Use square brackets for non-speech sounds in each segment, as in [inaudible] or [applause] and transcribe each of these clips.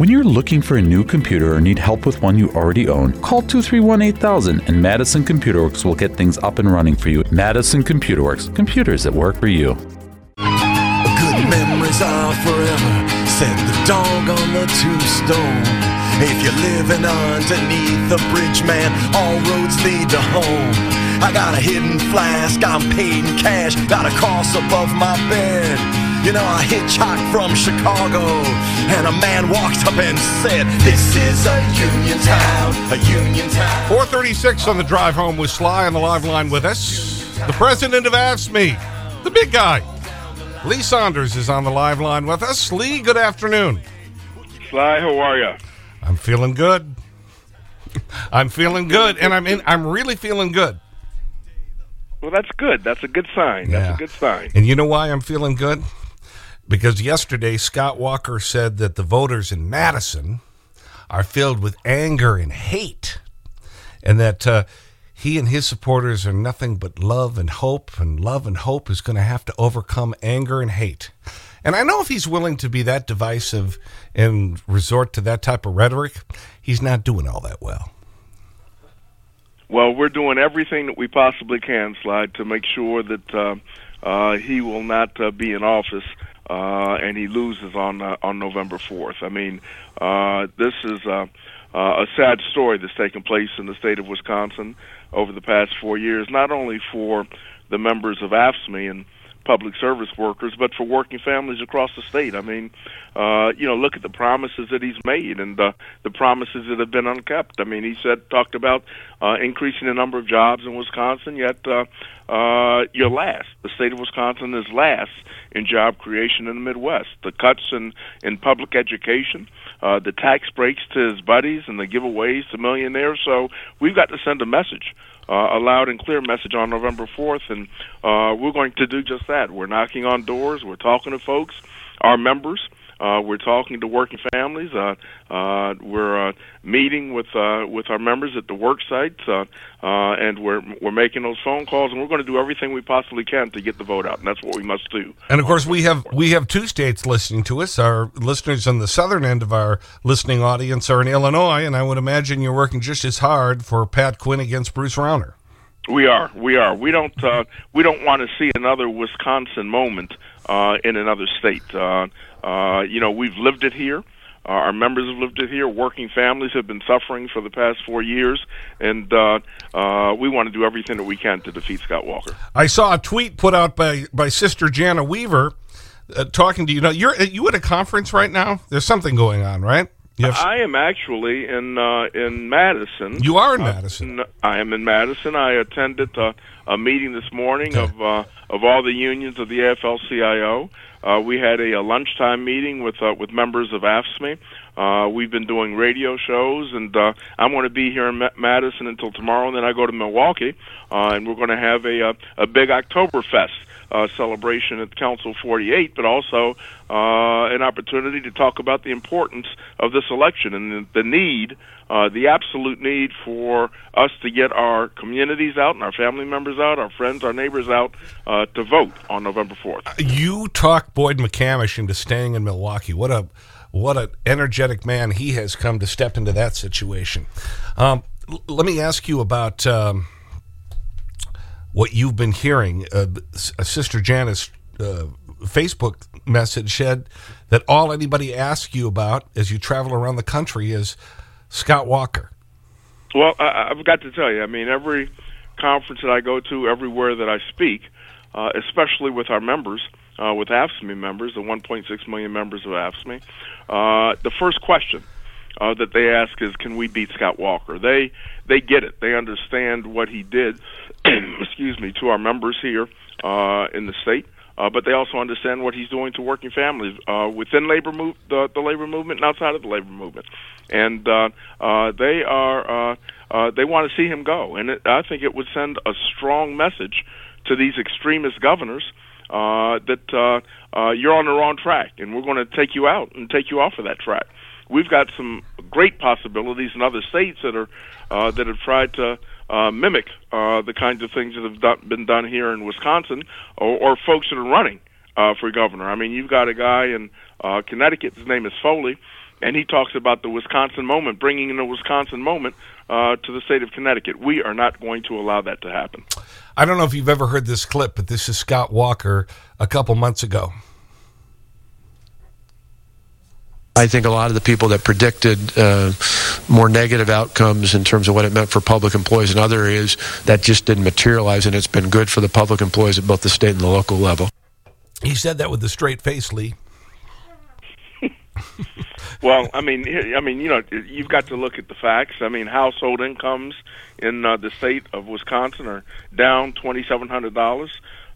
When you're looking for a new computer or need help with one you already own, call 231 8000 and Madison Computer Works will get things up and running for you. Madison Computer Works, computers that work for you. Good memories are forever, said the dog on the tombstone. If you're living underneath the bridge, man, all roads lead to home. I got a hidden flask, I'm paid in cash, got a cross above my bed. You know, I hitchhiked from Chicago, and a man walked up and said, This is a union town, a union town. 436 on the drive home with Sly on the live line with us. The president of AFSCME, the big guy. Lee Saunders is on the live line with us. Lee, good afternoon. Sly, how are you? I'm feeling good. I'm feeling good, and I'm in, I'm really feeling good. Well, that's good. That's a good sign. That's a good sign. And you know why I'm feeling good? Because yesterday, Scott Walker said that the voters in Madison are filled with anger and hate, and that uh, he and his supporters are nothing but love and hope, and love and hope is going to have to overcome anger and hate. And I know if he's willing to be that divisive and resort to that type of rhetoric, he's not doing all that well. Well, we're doing everything that we possibly can, Slide, to make sure that uh, uh, he will not uh, be in office uh, and he loses on uh, on November 4th. I mean, uh, this is uh, uh, a sad story that's taken place in the state of Wisconsin over the past four years, not only for the members of AFSCME and public service workers, but for working families across the state. I mean, uh, you know, look at the promises that he's made and uh, the promises that have been unkept. I mean, he said talked about uh, increasing the number of jobs in Wisconsin, yet uh, uh, you're last. The state of Wisconsin is last in job creation in the Midwest. The cuts in in public education. Uh, the tax breaks to his buddies and the giveaways to millionaires. So we've got to send a message uh, a loud and clear message on November 4th, and uh, we're going to do just that. We're knocking on doors, we're talking to folks, our members. Uh, we're talking to working families. Uh, uh, we're uh, meeting with uh, with our members at the work sites, uh, uh, and we're we're making those phone calls, and we're going to do everything we possibly can to get the vote out, and that's what we must do. And of course, we have we have two states listening to us. Our listeners on the southern end of our listening audience are in Illinois, and I would imagine you're working just as hard for Pat Quinn against Bruce Rauner. We are, we are. We don't, uh, we don't want to see another Wisconsin moment uh, in another state. Uh, uh, you know, we've lived it here. Uh, our members have lived it here. Working families have been suffering for the past four years, and uh, uh, we want to do everything that we can to defeat Scott Walker. I saw a tweet put out by by Sister Jana Weaver uh, talking to you. Now, you're you at a conference right now. There's something going on, right? Have... I am actually in uh, in Madison. You are in Madison. I am in Madison. I attended a, a meeting this morning Okay. of uh, of all the unions of the AFL-CIO. Uh, we had a, a lunchtime meeting with uh, with members of AFSCME. Uh, we've been doing radio shows, and uh, I'm going to be here in Ma- Madison until tomorrow. And then I go to Milwaukee, uh, and we're going to have a a, a big Oktoberfest uh, celebration at Council 48, but also uh, an opportunity to talk about the importance of this election and the, the need, uh, the absolute need for us to get our communities out and our family members out, our friends, our neighbors out uh, to vote on November 4th. You talked Boyd McCamish into staying in Milwaukee. What a what an energetic man he has come to step into that situation. Um, let me ask you about um, what you've been hearing. Uh, Sister Janice uh, Facebook message said that all anybody asks you about as you travel around the country is Scott Walker. Well, I, I've got to tell you, I mean, every conference that I go to, everywhere that I speak, uh, especially with our members, uh, with AFSCME members, the 1.6 million members of AFSCME, uh, the first question uh, that they ask is, "Can we beat Scott Walker?" They they get it. They understand what he did. [clears throat] excuse me, to our members here uh, in the state. Uh, but they also understand what he's doing to working families uh, within labor move the, the labor movement and outside of the labor movement, and uh, uh, they are uh, uh, they want to see him go. And it, I think it would send a strong message to these extremist governors uh, that uh, uh, you're on the wrong track, and we're going to take you out and take you off of that track. We've got some great possibilities in other states that are uh, that have tried to uh, mimic uh, the kinds of things that have done, been done here in Wisconsin, or, or folks that are running uh, for governor. I mean, you've got a guy in uh, Connecticut. His name is Foley. and he talks about the Wisconsin moment, bringing in the Wisconsin moment uh, to the state of Connecticut. We are not going to allow that to happen. I don't know if you've ever heard this clip, but this is Scott Walker a couple months ago. I think a lot of the people that predicted uh, more negative outcomes in terms of what it meant for public employees in other areas, that just didn't materialize, and it's been good for the public employees at both the state and the local level. He said that with a straight face, Lee. [laughs] well, I mean, I mean, you know, you've got to look at the facts. I mean, household incomes in uh, the state of Wisconsin are down twenty seven hundred dollars.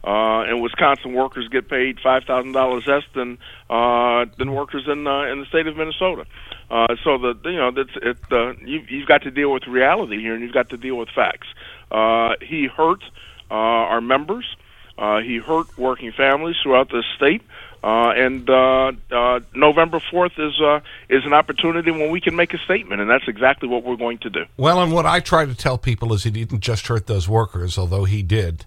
Uh, and Wisconsin workers get paid five thousand dollars less than uh, than workers in uh, in the state of Minnesota. Uh, so the you know that's it. Uh, you, you've got to deal with reality here, and you've got to deal with facts. Uh, he hurt uh, our members. Uh, he hurt working families throughout the state. Uh, and uh, uh, November 4th is, uh, is an opportunity when we can make a statement, and that's exactly what we're going to do. Well, and what I try to tell people is he didn't just hurt those workers, although he did.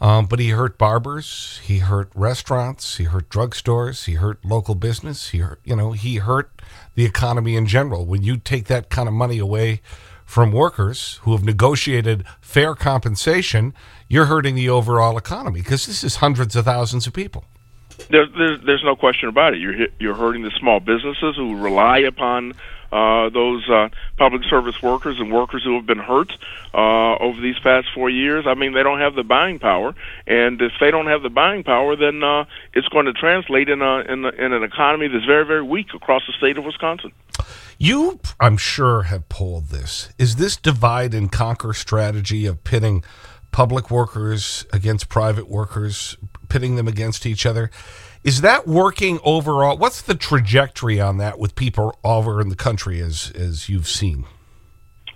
Um, but he hurt barbers, he hurt restaurants, he hurt drugstores, he hurt local business, he hurt, you know, he hurt the economy in general. When you take that kind of money away from workers who have negotiated fair compensation, you're hurting the overall economy because this is hundreds of thousands of people. There, there's, there's no question about it. You're, you're hurting the small businesses who rely upon uh, those uh, public service workers and workers who have been hurt uh, over these past four years. I mean, they don't have the buying power, and if they don't have the buying power, then uh, it's going to translate in a, in, a, in an economy that's very very weak across the state of Wisconsin. You, I'm sure, have polled this. Is this divide and conquer strategy of pitting public workers against private workers, pitting them against each other? Is that working overall? What's the trajectory on that with people all over in the country as, as you've seen?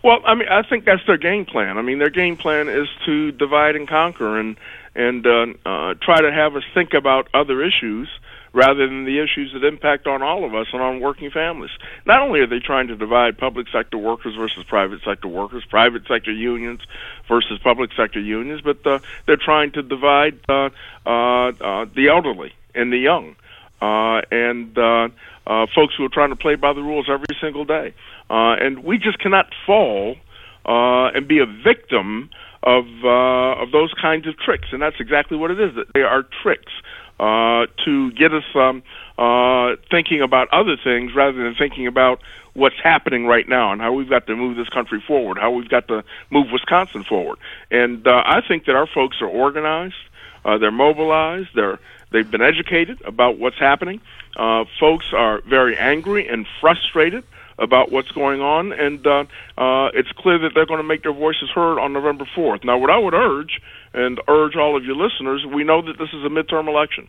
Well, I mean, I think that's their game plan. I mean, their game plan is to divide and conquer and and uh, uh, try to have us think about other issues rather than the issues that impact on all of us and on working families. Not only are they trying to divide public sector workers versus private sector workers, private sector unions versus public sector unions, but uh, they're trying to divide uh, uh, uh, the elderly and the young, uh, and uh, uh, folks who are trying to play by the rules every single day. Uh, and we just cannot fall uh, and be a victim of uh, of those kinds of tricks. And that's exactly what it is. That They are tricks uh, to get us um, uh, thinking about other things rather than thinking about what's happening right now and how we've got to move this country forward, how we've got to move Wisconsin forward. And uh, I think that our folks are organized, uh, they're mobilized, they're They've been educated about what's happening. Uh, folks are very angry and frustrated about what's going on, and uh, uh, it's clear that they're going to make their voices heard on November 4th. Now, what I would urge, and urge all of your listeners, we know that this is a midterm election.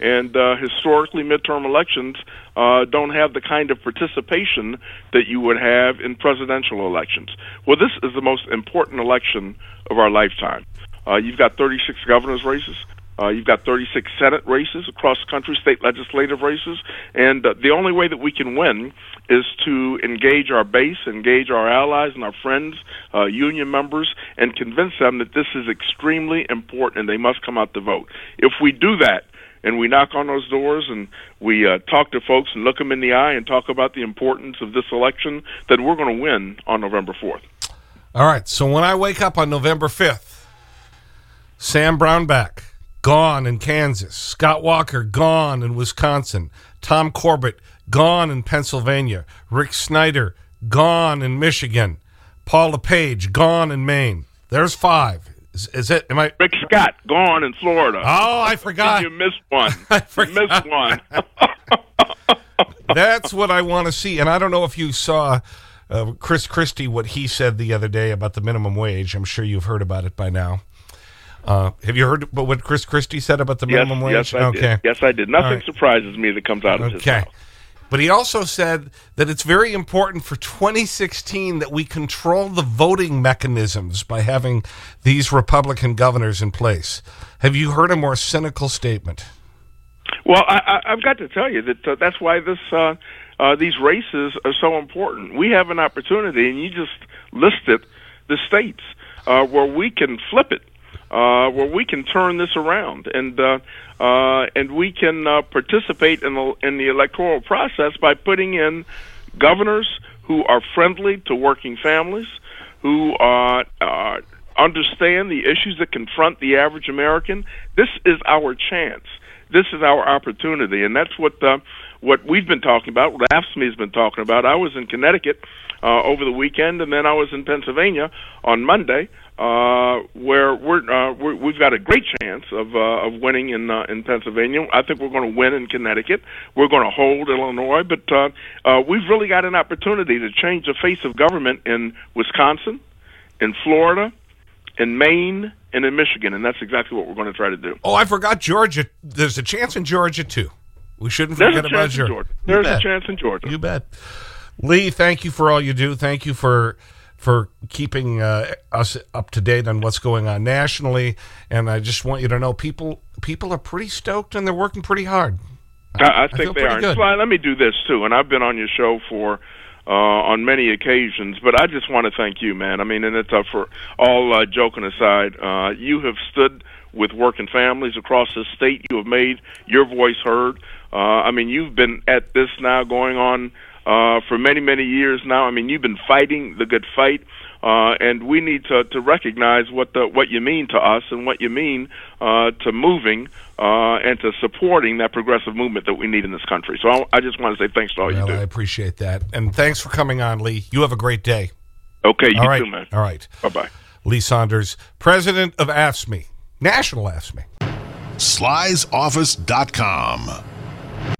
And uh, historically, midterm elections uh, don't have the kind of participation that you would have in presidential elections. Well, this is the most important election of our lifetime. Uh, you've got 36 governor's races. Uh, you've got 36 Senate races across the country, state legislative races, and uh, the only way that we can win is to engage our base, engage our allies and our friends, uh, union members, and convince them that this is extremely important and they must come out to vote. If we do that, and we knock on those doors and we uh, talk to folks and look them in the eye and talk about the importance of this election, then we're going to win on November 4th. All right. So when I wake up on November 5th, Sam Brownback gone in Kansas. Scott Walker, gone in Wisconsin. Tom Corbett, gone in Pennsylvania. Rick Snyder, gone in Michigan. Paul LePage, gone in Maine. There's five. Is, is, it? Am I? Rick Scott, gone in Florida. Oh, I forgot. you missed one. [laughs] I forgot. You missed one. [laughs] That's what I want to see. And I don't know if you saw uh, Chris Christie, what he said the other day about the minimum wage. I'm sure you've heard about it by now. Uh, have you heard what Chris Christie said about the minimum yes, wage? Yes, I okay. did. Yes, I did. Nothing right. surprises me that comes out of okay. his mouth. But he also said that it's very important for 2016 that we control the voting mechanisms by having these Republican governors in place. Have you heard a more cynical statement? Well, I, have got to tell you that uh, that's why this uh, uh, these races are so important. We have an opportunity, and you just listed the states uh, where we can flip it uh, where we can turn this around and uh, uh, and we can uh, participate in the in the electoral process by putting in governors who are friendly to working families, who uh, uh, understand the issues that confront the average American. This is our chance. This is our opportunity, and that's what uh, what we've been talking about. What AFSCME has been talking about. I was in Connecticut uh, over the weekend, and then I was in Pennsylvania on Monday, uh, where we're, uh, we're we've got a great chance of uh, of winning in uh, in Pennsylvania. I think we're going to win in Connecticut. We're going to hold Illinois, but uh, uh, we've really got an opportunity to change the face of government in Wisconsin, in Florida, in Maine, and in Michigan, and that's exactly what we're going to try to do. Oh, I forgot Georgia. There's a chance in Georgia, too. We shouldn't There's forget a about chance Georgia. Georgia. You There's a chance in Georgia. You bet. Lee, thank you for all you do. Thank you for for keeping uh, us up to date on what's going on nationally. And I just want you to know people people are pretty stoked and they're working pretty hard. I, I think they are. good. Sly, let me do this too, and I've been on your show for uh, on many occasions, but I just want to thank you, man. I mean, and it's uh, for all uh, joking aside, uh, you have stood with working families across the state. You have made your voice heard. Uh, I mean, you've been at this now going on uh, for many, many years now. I mean, you've been fighting the good fight. Uh, and we need to, to recognize what the what you mean to us and what you mean uh, to moving uh, and to supporting that progressive movement that we need in this country. So I, I just want to say thanks to all Well, you I appreciate that. And thanks for coming on, Lee. You have a great day. Okay, you all right. too, man. All right. Bye bye. Lee Saunders, president of AFSCME, National AFSCME. slysoffice.com.